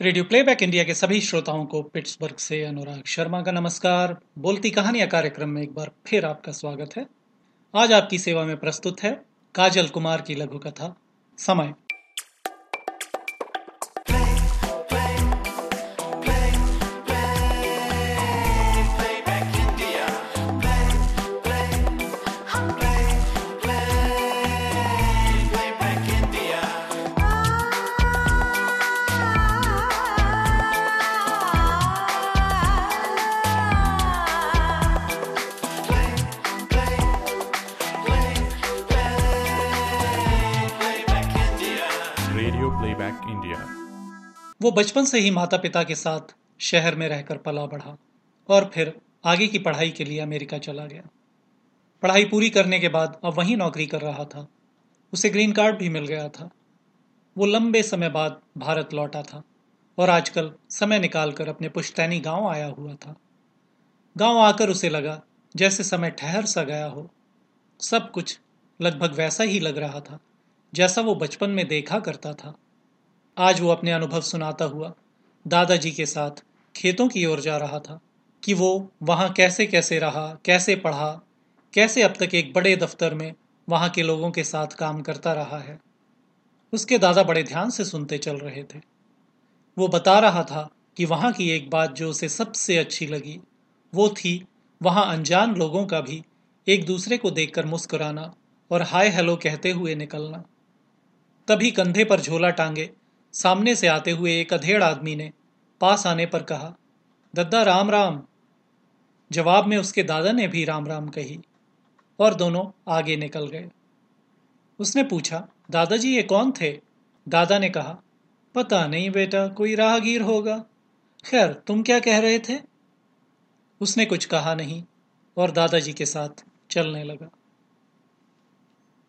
Radio playback India के सभी श्रोताओं को पिट्सबर्ग से अनुराग शर्मा का नमस्कार। बोलती कहानियाँ कार्यक्रम में एक बार फिर आपका स्वागत है। आज आपकी सेवा में प्रस्तुत है काजल कुमार की लघु कथा समय। प्लेबैक इंडिया वो बचपन से ही माता पिता के साथ शहर में रहकर पला बढ़ा और फिर आगे की पढ़ाई के लिए अमेरिका चला गया। पढ़ाई पूरी करने के बाद अब वहीं नौकरी कर रहा था। उसे ग्रीन कार्ड भी मिल गया था। वो लंबे समय बाद भारत लौटा था और आजकल समय निकालकर अपने पुश्तैनी गाँव आया हुआ था। गाँव आकर उसे लगा जैसे समय ठहर सा गया हो। सब कुछ लगभग वैसा ही लग रहा था जैसा वो बचपन में देखा करता था। आज वो अपने अनुभव सुनाता हुआ दादाजी के साथ खेतों की ओर जा रहा था कि वो वहाँ कैसे कैसे रहा, कैसे पढ़ा, कैसे अब तक एक बड़े दफ्तर में वहाँ के लोगों के साथ काम करता रहा है। उसके दादा बड़े ध्यान से सुनते चल रहे थे। वो बता रहा था कि वहाँ की एक बात जो उसे सबसे अच्छी लगी, वो थी वहाँ अनजान लोगों का भी एक दूसरे को देखकर मुस्कुराना और हाय हेलो कहते हुए निकलना। तभी कंधे पर झोला टांगे सामने से आते हुए एक अधेड़ आदमी ने पास आने पर कहा, दद्दा, राम राम। जवाब में उसके दादा ने भी राम राम कही और दोनों आगे निकल गए। उसने पूछा, दादाजी, ये कौन थे? दादा ने कहा, पता नहीं बेटा, कोई राहगीर होगा। खैर, तुम क्या कह रहे थे? उसने कुछ कहा नहीं और दादाजी के साथ चलने लगा।